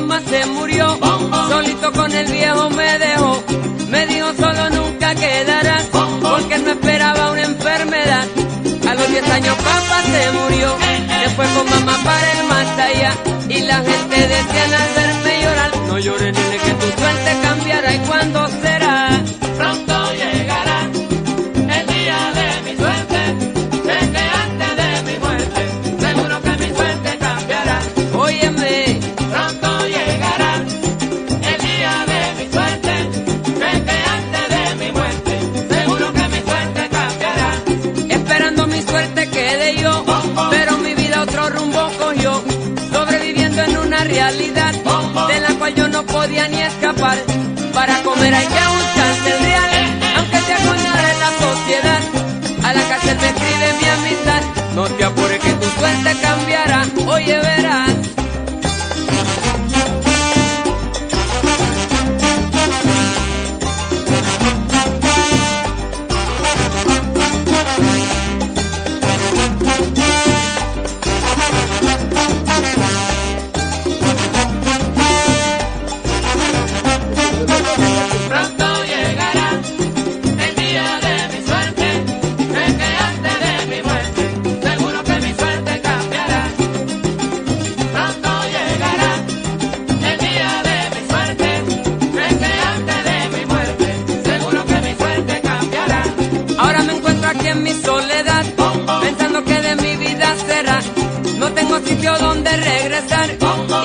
mamá se murió, solito con el viejo me dejó. Me dijo solo nunca quedarás, porque no esperaba una enfermedad. A los 10 años papá se murió, se fue con mamá para el más allá. Y la gente decía al verme llorar, no llores nene que tu suerte cambiará podía ni escapar. Para comer hay que buscarse el real, aunque sea coño de la sociedad. A la cárcel me escribe mi amistad, no te apures que tu suerte cambiará, oye verás.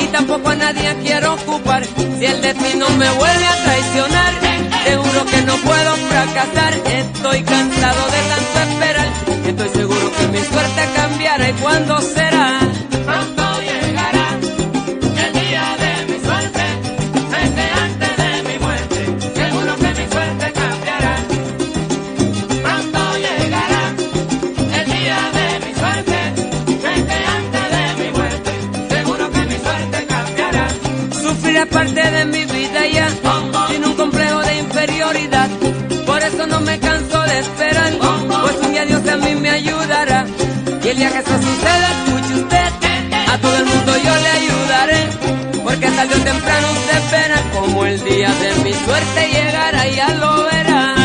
Y tampoco a nadie quiero ocupar. Si el destino me vuelve a traicionar, seguro que no puedo fracasar. Estoy cansado de tanto esperar, estoy seguro que mi suerte cambiará y cuándo será. Que eso suceda, escuche usted, a todo el mundo yo le ayudaré. Porque tarde o temprano usted verá como el día de mi suerte llegará, ya lo verá.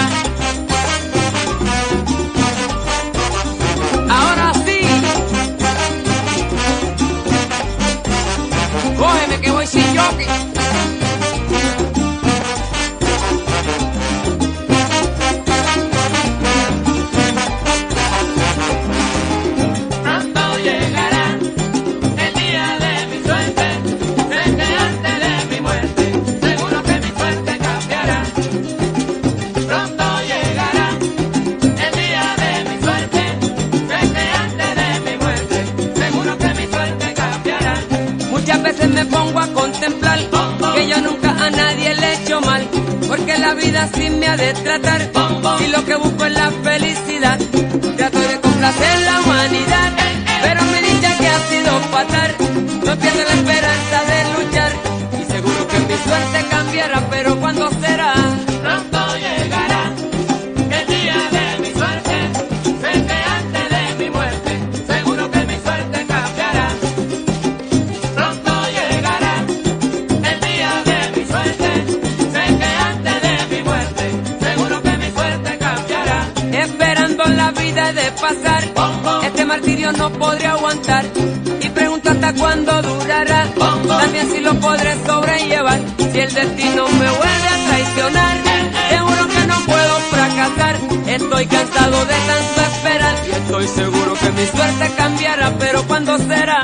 Me pongo a contemplar que yo nunca a nadie le he hecho mal, porque la vida así me ha de tratar y lo que busco es la felicidad. Trato de complacer la humanidad, pero mi dicha que ha sido fatal, no pierdo la esperanza de luchar y seguro que mi suerte cambiará, pero ¿cuándo será? La vida de pasar, este martirio no podré aguantar. Y pregunto hasta cuándo durará, también si lo podré sobrellevar. Si el destino me vuelve a traicionar, seguro que no puedo fracasar. Estoy cansado de tanto esperar y estoy seguro que mi suerte cambiará, pero ¿cuándo será?